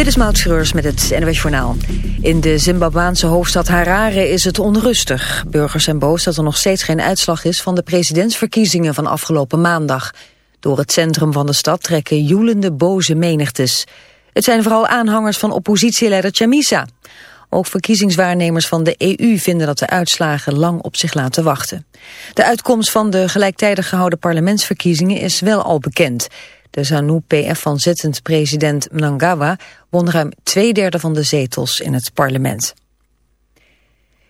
Dit is Maud Schreurs met het NWS Journaal. In de Zimbabwaanse hoofdstad Harare is het onrustig. Burgers zijn boos dat er nog steeds geen uitslag is van de presidentsverkiezingen van afgelopen maandag. Door het centrum van de stad trekken joelende boze menigtes. Het zijn vooral aanhangers van oppositieleider Chamisa. Ook verkiezingswaarnemers van de EU vinden dat de uitslagen lang op zich laten wachten. De uitkomst van de gelijktijdig gehouden parlementsverkiezingen is wel al bekend. De ZANU-PF van zittend president Mnangagwa won ruim twee derde van de zetels in het parlement.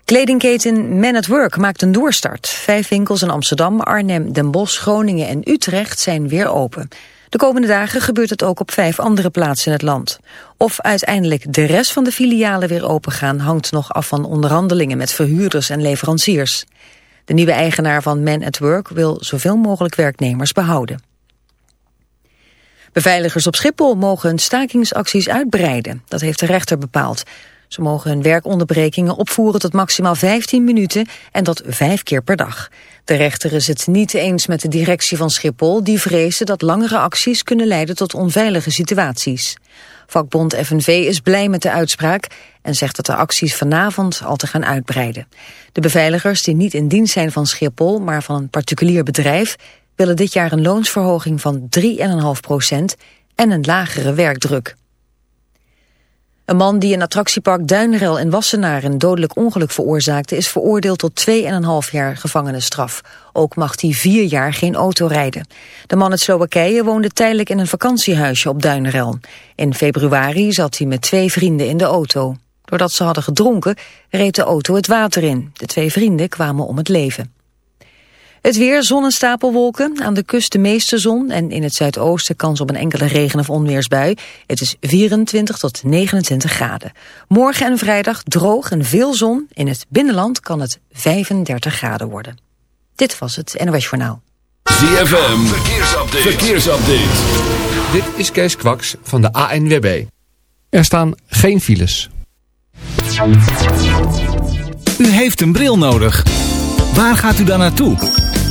Kledingketen Men at Work maakt een doorstart. Vijf winkels in Amsterdam, Arnhem, Den Bosch, Groningen en Utrecht zijn weer open. De komende dagen gebeurt het ook op vijf andere plaatsen in het land. Of uiteindelijk de rest van de filialen weer opengaan... hangt nog af van onderhandelingen met verhuurders en leveranciers. De nieuwe eigenaar van Men at Work wil zoveel mogelijk werknemers behouden. Beveiligers op Schiphol mogen hun stakingsacties uitbreiden. Dat heeft de rechter bepaald. Ze mogen hun werkonderbrekingen opvoeren tot maximaal 15 minuten en dat vijf keer per dag. De rechter is het niet eens met de directie van Schiphol... die vrezen dat langere acties kunnen leiden tot onveilige situaties. Vakbond FNV is blij met de uitspraak en zegt dat de acties vanavond al te gaan uitbreiden. De beveiligers die niet in dienst zijn van Schiphol, maar van een particulier bedrijf willen dit jaar een loonsverhoging van 3,5 procent en een lagere werkdruk. Een man die in attractiepark Duinrel in Wassenaar een dodelijk ongeluk veroorzaakte... is veroordeeld tot 2,5 jaar gevangenisstraf. Ook mag hij vier jaar geen auto rijden. De man uit Slowakije woonde tijdelijk in een vakantiehuisje op Duinrel. In februari zat hij met twee vrienden in de auto. Doordat ze hadden gedronken, reed de auto het water in. De twee vrienden kwamen om het leven. Het weer, zon en stapelwolken. Aan de kust de meeste zon en in het zuidoosten kans op een enkele regen- of onweersbui. Het is 24 tot 29 graden. Morgen en vrijdag droog en veel zon. In het binnenland kan het 35 graden worden. Dit was het NOS Journaal. ZFM, verkeersupdate. verkeersupdate. Dit is Kees Kwaks van de ANWB. Er staan geen files. U heeft een bril nodig. Waar gaat u dan naartoe?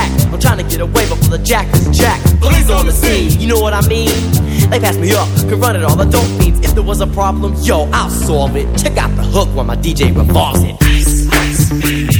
packed. I'm trying to get away before the jack is jack. Police on the scene, you know what I mean? They pass me up, could run it all. The dope means if there was a problem, yo, I'll solve it. Check out the hook while my DJ revolves it. Ice, ice,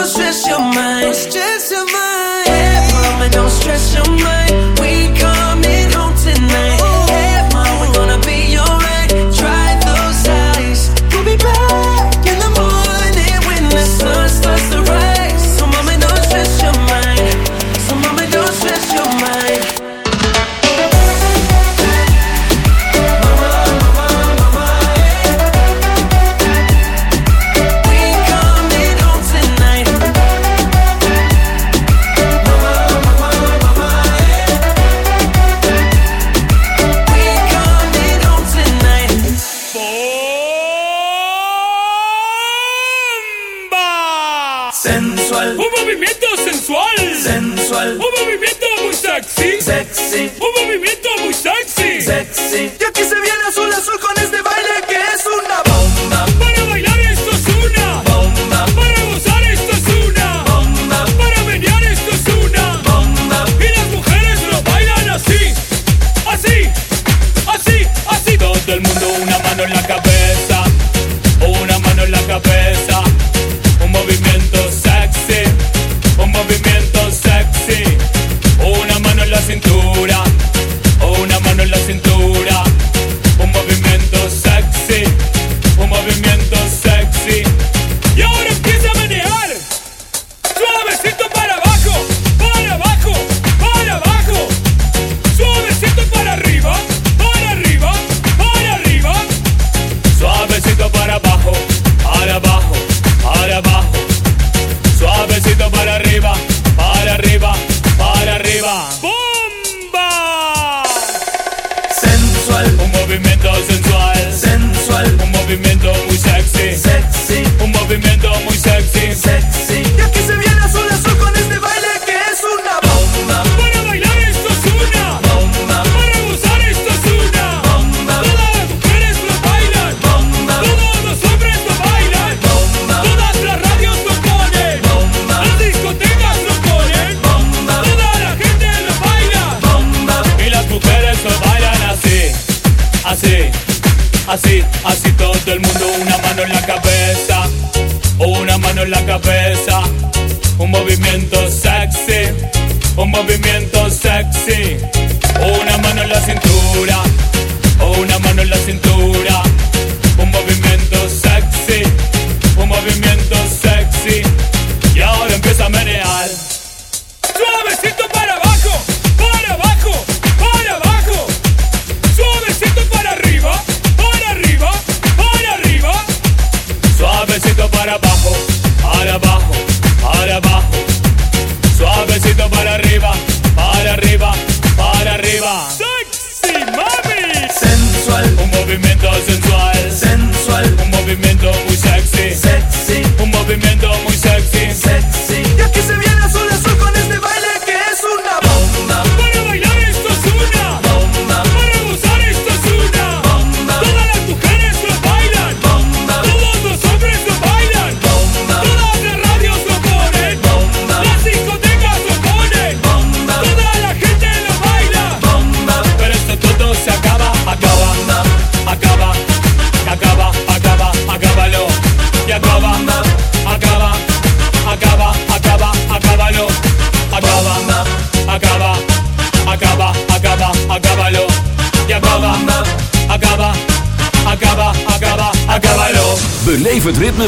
many eyes.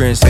Entrance.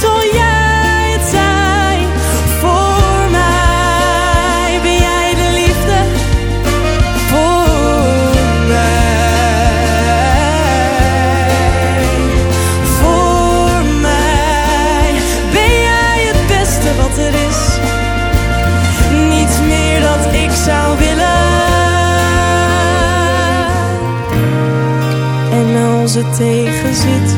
Toen jij het zei voor mij, ben jij de liefde voor mij. Voor mij ben jij het beste wat er is. Niets meer dat ik zou willen. En als het tegen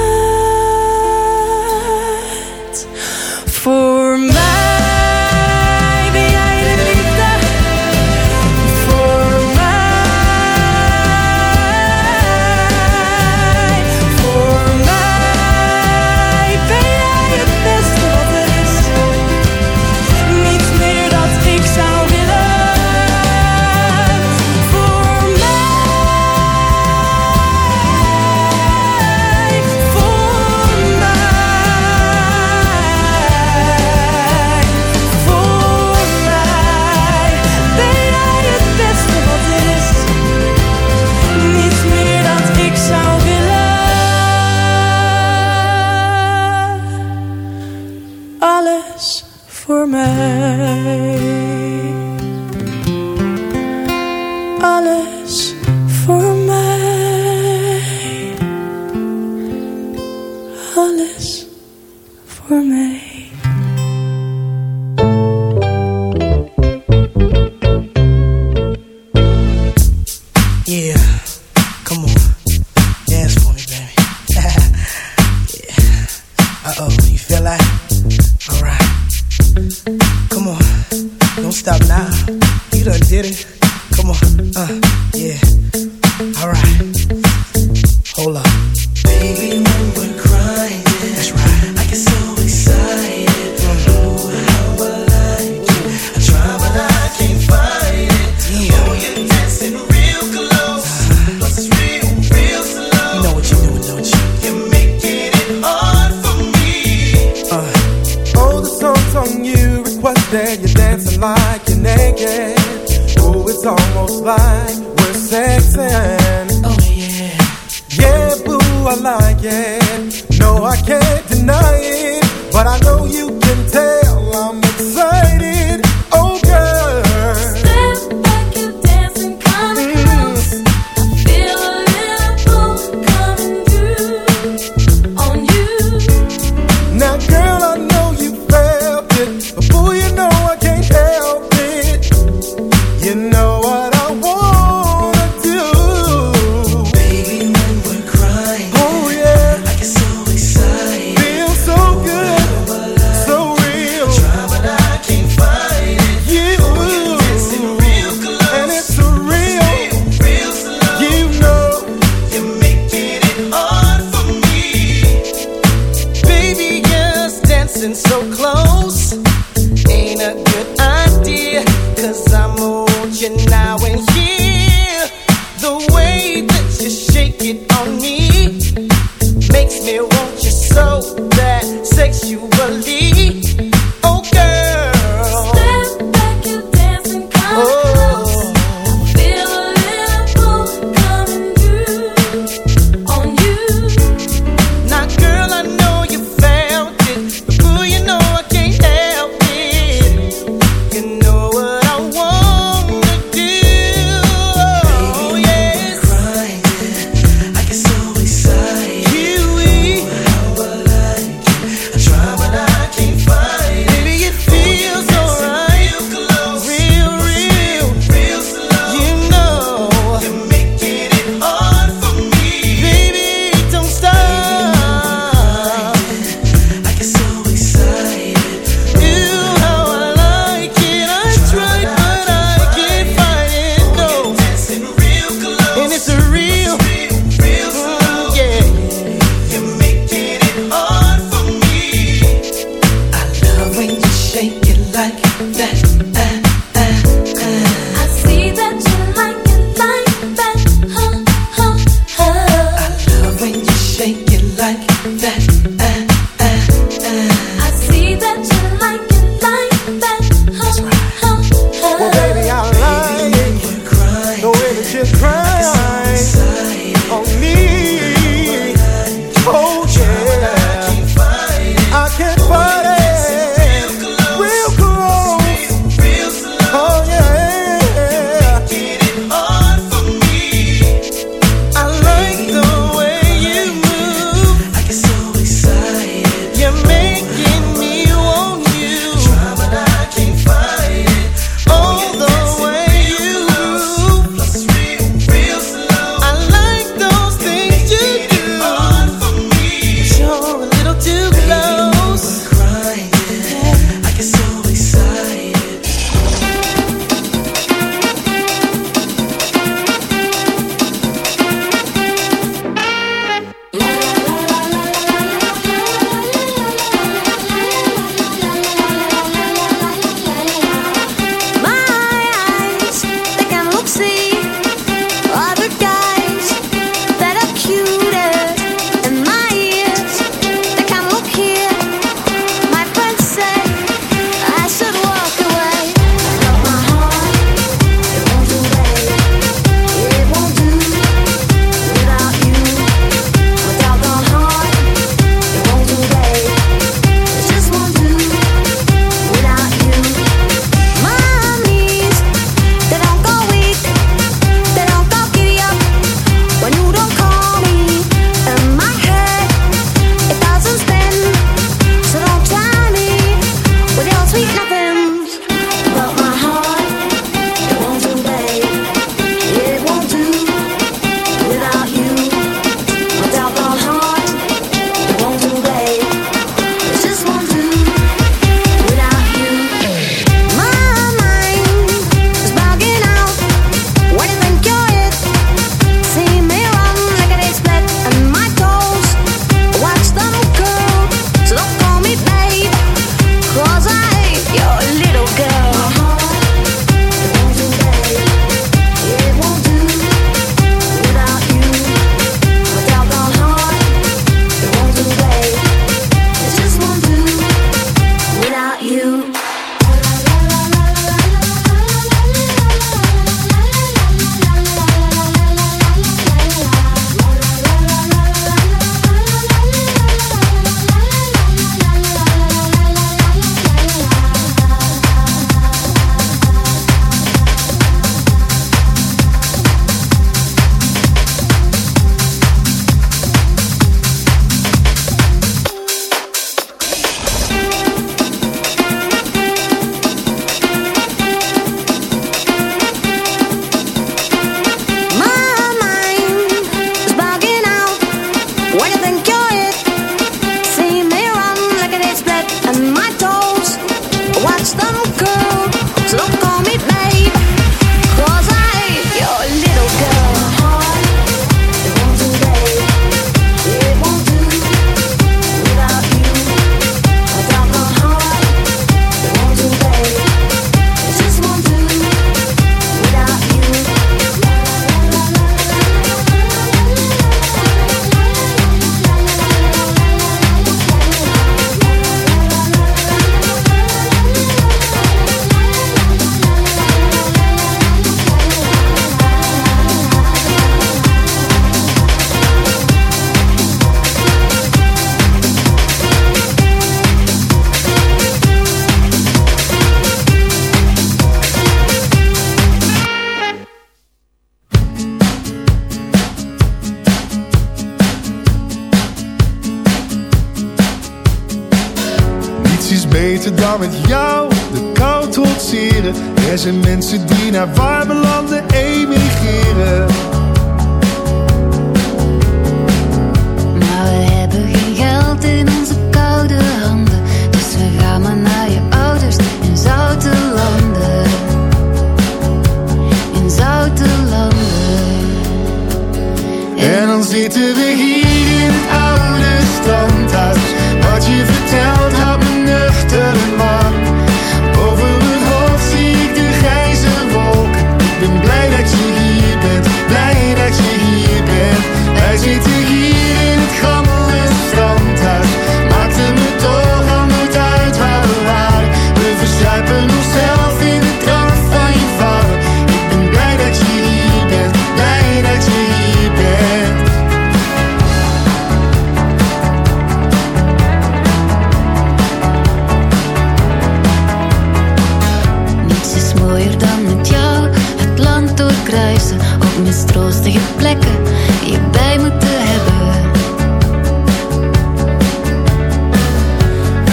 mooier dan met jou het land doorkruisen op mistroostige plekken je bij moeten hebben.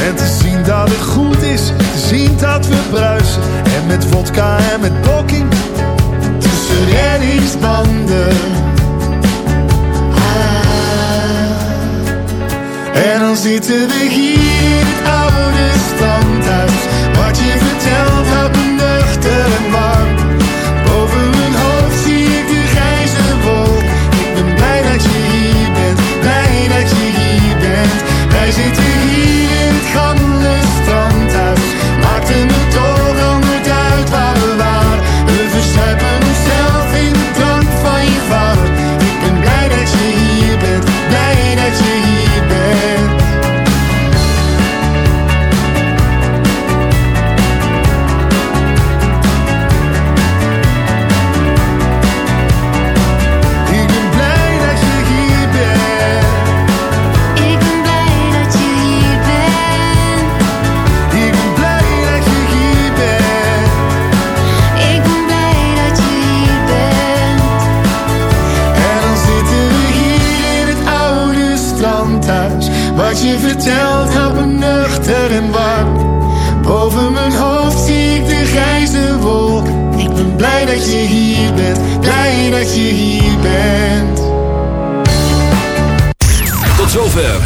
En te zien dat het goed is, te zien dat we bruisen en met vodka en met poking tussen reddingsbanden. Ah. En dan zitten we hier